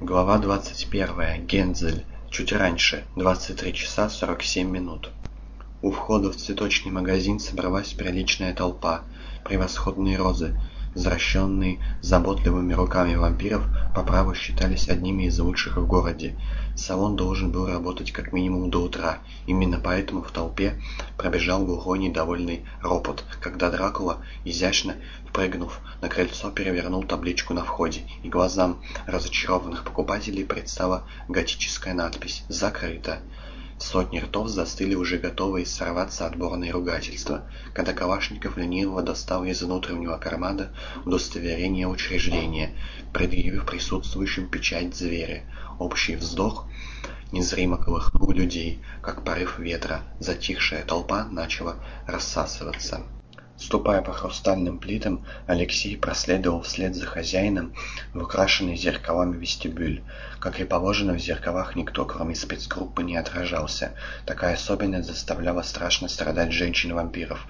Глава 21. Гензель. Чуть раньше. 23 часа 47 минут. У входа в цветочный магазин собралась приличная толпа. Превосходные розы, взращенные заботливыми руками вампиров, по праву считались одними из лучших в городе. Салон должен был работать как минимум до утра. Именно поэтому в толпе пробежал глухой недовольный ропот, когда Дракула, изящно впрыгнув на крыльцо, перевернул табличку на входе, и глазам разочарованных покупателей предстала готическая надпись «Закрыто». Сотни ртов застыли уже готовые сорваться отборные ругательства, когда Калашников лениво достал из внутреннего кармана удостоверение учреждения, предъявив присутствующим печать зверя. Общий вздох незримо колыхнул людей, как порыв ветра. Затихшая толпа начала рассасываться. Ступая по хрустальным плитам, Алексей проследовал вслед за хозяином в украшенный зеркалами вестибюль. Как и положено, в зеркалах никто, кроме спецгруппы, не отражался. Такая особенность заставляла страшно страдать женщин-вампиров,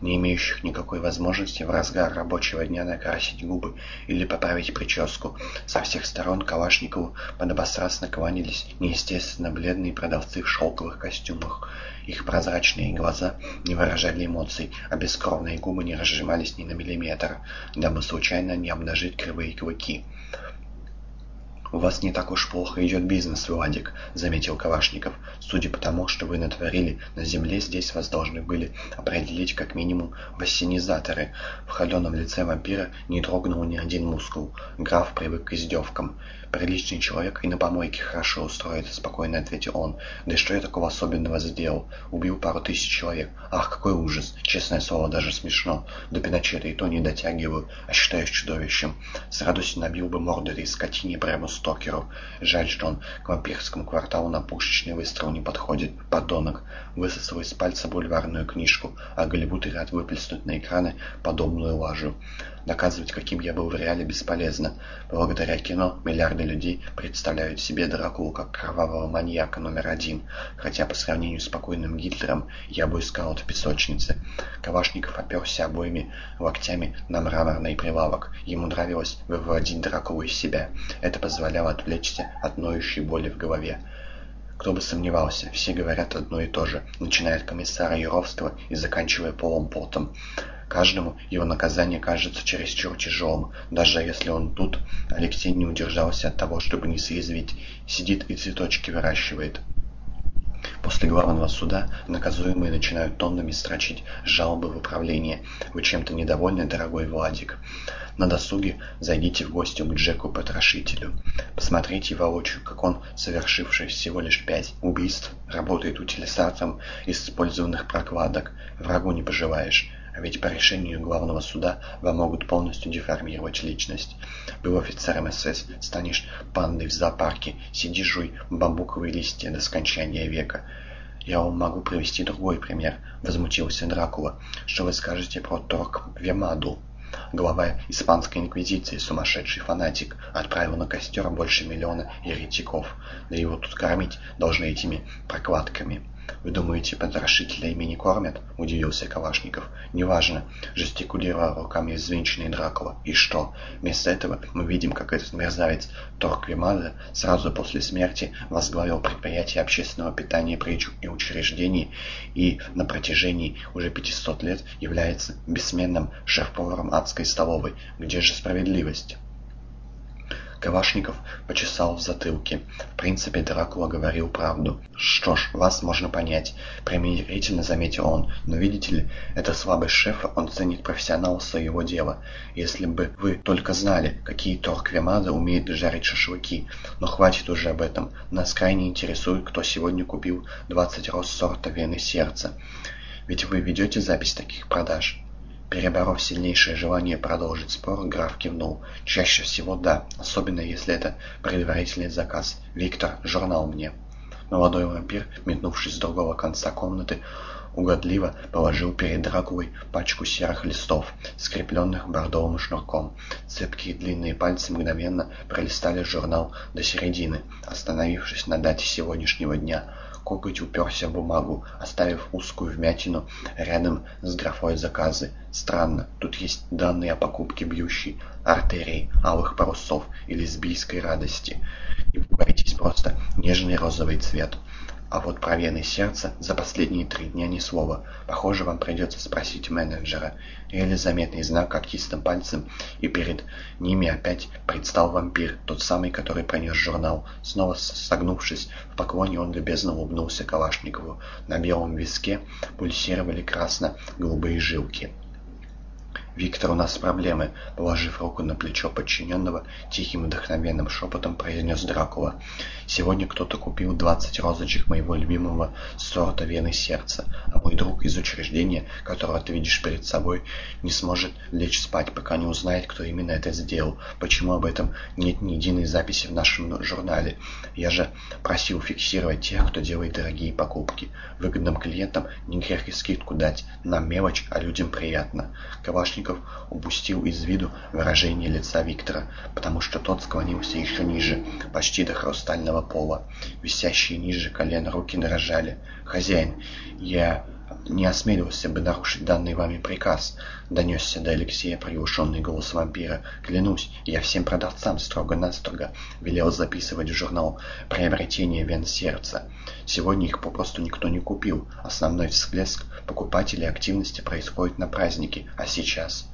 не имеющих никакой возможности в разгар рабочего дня накрасить губы или поправить прическу. Со всех сторон Калашникову подобострастно кланялись неестественно бледные продавцы в шелковых костюмах. Их прозрачные глаза не выражали эмоций, а бескровные губы не разжимались ни на миллиметр, дабы случайно не обнажить кривые клыки. «У вас не так уж плохо идет бизнес, Владик», — заметил Калашников. «Судя по тому, что вы натворили, на земле здесь вас должны были определить как минимум вассенизаторы». В холеном лице вампира не дрогнул ни один мускул. Граф привык к издевкам. «Приличный человек и на помойке хорошо устроится», — спокойно ответил он. «Да что я такого особенного сделал? Убил пару тысяч человек. Ах, какой ужас! Честное слово, даже смешно. До Пиночета и то не дотягиваю, а считаюсь чудовищем. С радостью набил бы морду этой скотине прямо Стокеру. Жаль, что он к вампирскому кварталу на пушечный выстрел не подходит. Подонок. Высосал из пальца бульварную книжку, а Голливуд и рад выплеснуть на экраны подобную лажу. Доказывать, каким я был в реале, бесполезно. Благодаря кино миллиарды людей представляют себе Дракулу как кровавого маньяка номер один, хотя по сравнению с покойным Гитлером я бы искал в песочнице. Кавашников оперся обоими локтями на мраморный прилавок. Ему нравилось выводить Дракулу из себя. Это позволяло отвлечься от ноющей боли в голове. Кто бы сомневался, все говорят одно и то же, начиная от комиссара Юровского и заканчивая Полом Потом. Каждому его наказание кажется чересчур тяжелым. Даже если он тут, Алексей не удержался от того, чтобы не съязвить. Сидит и цветочки выращивает. После главного суда наказуемые начинают тоннами строчить жалобы в управление. Вы чем-то недовольны, дорогой Владик? На досуге зайдите в гости к Джеку-потрошителю. Посмотрите воочию, как он, совершивший всего лишь пять убийств, работает утилизатором из использованных прокладок. Врагу не пожелаешь. А ведь по решению главного суда вам могут полностью деформировать личность. Был офицером СС, станешь пандой в зоопарке, сидишь жуй бамбуковые листья до скончания века. «Я вам могу привести другой пример», — возмутился Дракула. «Что вы скажете про Торг Вемаду?» Глава испанской инквизиции, сумасшедший фанатик, отправил на костер больше миллиона еретиков. Да его тут кормить должны этими прокладками. «Вы думаете, потрошителя ими не кормят?» — удивился Калашников. «Неважно», — жестикулировал руками взвинченный Дракула. «И что? Вместо этого мы видим, как этот мерзавец Торквемада сразу после смерти возглавил предприятие общественного питания при и учреждении и на протяжении уже 500 лет является бессменным шеф-поваром адской столовой. Где же справедливость?» Калашников почесал в затылке. В принципе, Дракула говорил правду. «Что ж, вас можно понять», — примирительно заметил он. «Но видите ли, это слабость шефа, он ценит профессионала своего дела. Если бы вы только знали, какие Торквемада умеет жарить шашлыки. Но хватит уже об этом. Нас крайне интересует, кто сегодня купил 20 роз сорта вены сердца. Ведь вы ведете запись таких продаж?» Переборов сильнейшее желание продолжить спор, граф кивнул. «Чаще всего да, особенно если это предварительный заказ. Виктор, журнал мне». Молодой вампир, метнувшись с другого конца комнаты, угодливо положил перед Дракулой пачку серых листов, скрепленных бордовым шнурком. Цепкие длинные пальцы мгновенно пролистали журнал до середины, остановившись на дате сегодняшнего дня. Коготь уперся в бумагу, оставив узкую вмятину рядом с графой заказы. Странно, тут есть данные о покупке бьющей артерии, алых парусов и лесбийской радости. Не пугайтесь просто, нежный розовый цвет. А вот про вены сердца за последние три дня ни слова. Похоже, вам придется спросить менеджера. Еле заметный знак когтистым пальцем, и перед ними опять предстал вампир, тот самый, который пронес журнал. Снова согнувшись в поклоне, он любезно улыбнулся Калашникову. На белом виске пульсировали красно-голубые жилки. «Виктор, у нас проблемы», — положив руку на плечо подчиненного, тихим вдохновенным шепотом произнес Дракула. «Сегодня кто-то купил двадцать розочек моего любимого сорта вены сердца, а мой друг из учреждения, которого ты видишь перед собой, не сможет лечь спать, пока не узнает, кто именно это сделал. Почему об этом нет ни единой записи в нашем журнале? Я же просил фиксировать тех, кто делает дорогие покупки. Выгодным клиентам не грех и скидку дать. Нам мелочь, а людям приятно». Калашников Калашников упустил из виду выражение лица Виктора, потому что тот склонился еще ниже, почти до хрустального пола. Висящие ниже колен руки дрожали. «Хозяин, я не осмелился бы нарушить данный вами приказ», — донесся до Алексея приглушенный голос вампира. «Клянусь, я всем продавцам строго-настрого велел записывать в журнал приобретение вен сердца. Сегодня их попросту никто не купил. Основной всплеск покупателей активности происходит на празднике, а сейчас...»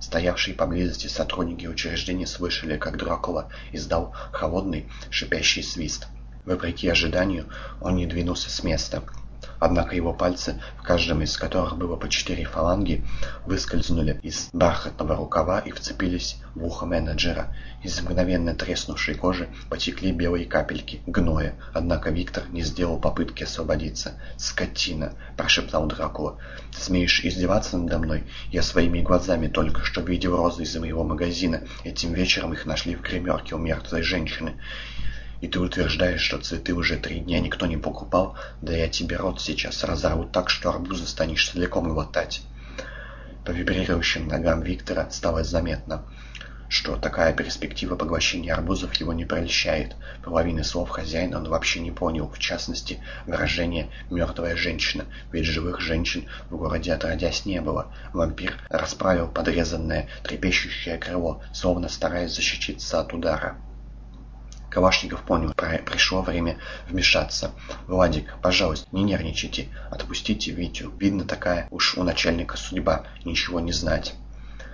Стоявшие поблизости сотрудники учреждения слышали, как Дракула издал холодный шипящий свист. Вопреки ожиданию, он не двинулся с места. Однако его пальцы, в каждом из которых было по четыре фаланги, выскользнули из бархатного рукава и вцепились в ухо менеджера. Из мгновенно треснувшей кожи потекли белые капельки гноя, однако Виктор не сделал попытки освободиться. «Скотина!» – прошептал Дракула. «Ты смеешь издеваться надо мной? Я своими глазами только что видел розы из моего магазина. Этим вечером их нашли в гримерке у мертвой женщины. И ты утверждаешь, что цветы уже три дня никто не покупал? Да я тебе рот сейчас разорву так, что арбузы станешь целиком глотать. По вибрирующим ногам Виктора стало заметно, что такая перспектива поглощения арбузов его не прельщает. Половины слов хозяина он вообще не понял, в частности, выражение «мертвая женщина», ведь живых женщин в городе отродясь не было. Вампир расправил подрезанное трепещущее крыло, словно стараясь защититься от удара. Калашников понял, пришло время вмешаться. «Владик, пожалуйста, не нервничайте. Отпустите Витю. Видно, такая уж у начальника судьба, ничего не знать».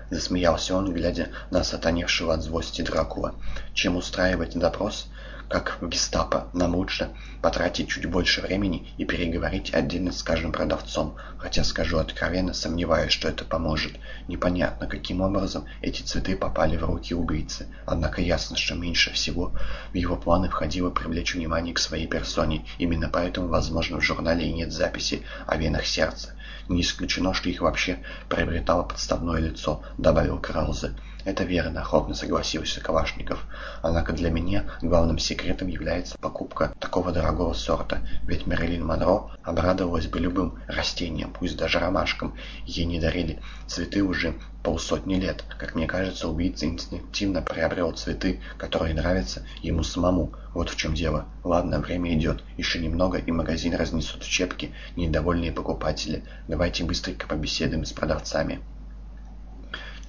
Засмеялся он, глядя на сатаневшего от злости Дракула. «Чем устраивать допрос?» Как в гестапо, нам лучше потратить чуть больше времени и переговорить отдельно с каждым продавцом, хотя скажу откровенно, сомневаюсь, что это поможет. Непонятно, каким образом эти цветы попали в руки убийцы, однако ясно, что меньше всего в его планы входило привлечь внимание к своей персоне, именно поэтому, возможно, в журнале и нет записи о венах сердца. Не исключено, что их вообще приобретало подставное лицо, добавил Краузе. «Это верно», — охотно согласился Калашников. «Однако для меня главным секретом является покупка такого дорогого сорта, ведь Мэрилин Монро обрадовалась бы любым растениям, пусть даже ромашкам. Ей не дарили цветы уже полсотни лет. Как мне кажется, убийца инстинктивно приобрел цветы, которые нравятся ему самому. Вот в чем дело. Ладно, время идет. Еще немного, и магазин разнесут в щепки недовольные покупатели. Давайте быстренько побеседуем с продавцами».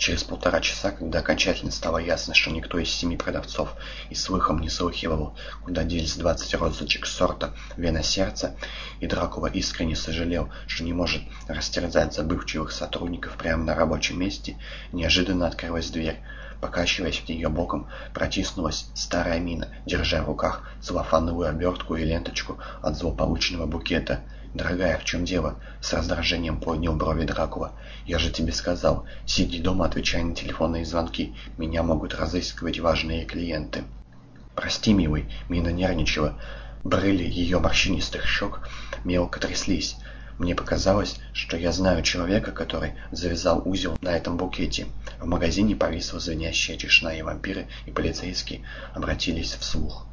Через полтора часа, когда окончательно стало ясно, что никто из семи продавцов и слыхом не слыхивал, куда делись двадцать розочек сорта «Вена сердца», и Дракула искренне сожалел, что не может растерзать забывчивых сотрудников прямо на рабочем месте, неожиданно открылась дверь. Покачиваясь в нее боком, протиснулась старая мина, держа в руках целлофановую обертку и ленточку от злополучного букета. «Дорогая, в чем дело?» — с раздражением поднял брови Дракула. «Я же тебе сказал, сиди дома, отвечай на телефонные звонки. Меня могут разыскивать важные клиенты». «Прости, милый», — Мина нервничала. Брыли ее морщинистых щек мелко тряслись. Мне показалось, что я знаю человека, который завязал узел на этом букете. В магазине повисла звенящая тишина, и вампиры и полицейские обратились вслух.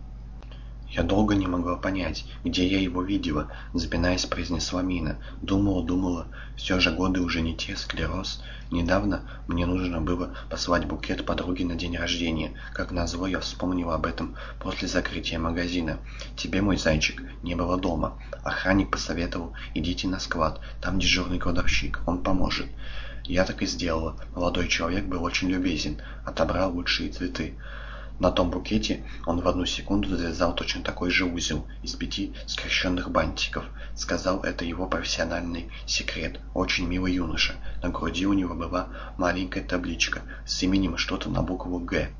Я долго не могла понять, где я его видела, запинаясь, произнесла Мина. Думала, думала, все же годы уже не те, склероз. Недавно мне нужно было послать букет подруге на день рождения. Как назло, я вспомнила об этом после закрытия магазина. Тебе, мой зайчик, не было дома. Охранник посоветовал, идите на склад, там дежурный кладовщик, он поможет. Я так и сделала. Молодой человек был очень любезен, отобрал лучшие цветы. На том букете он в одну секунду завязал точно такой же узел из пяти скрещенных бантиков. Сказал, это его профессиональный секрет. Очень милый юноша. На груди у него была маленькая табличка с именем что-то на букву «Г».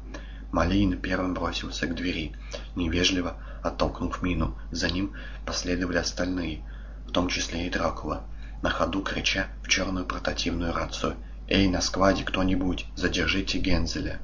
Малейн первым бросился к двери, невежливо оттолкнув Мину. За ним последовали остальные, в том числе и Дракула, на ходу крича в черную портативную рацию. «Эй, на складе кто-нибудь, задержите Гензеля!»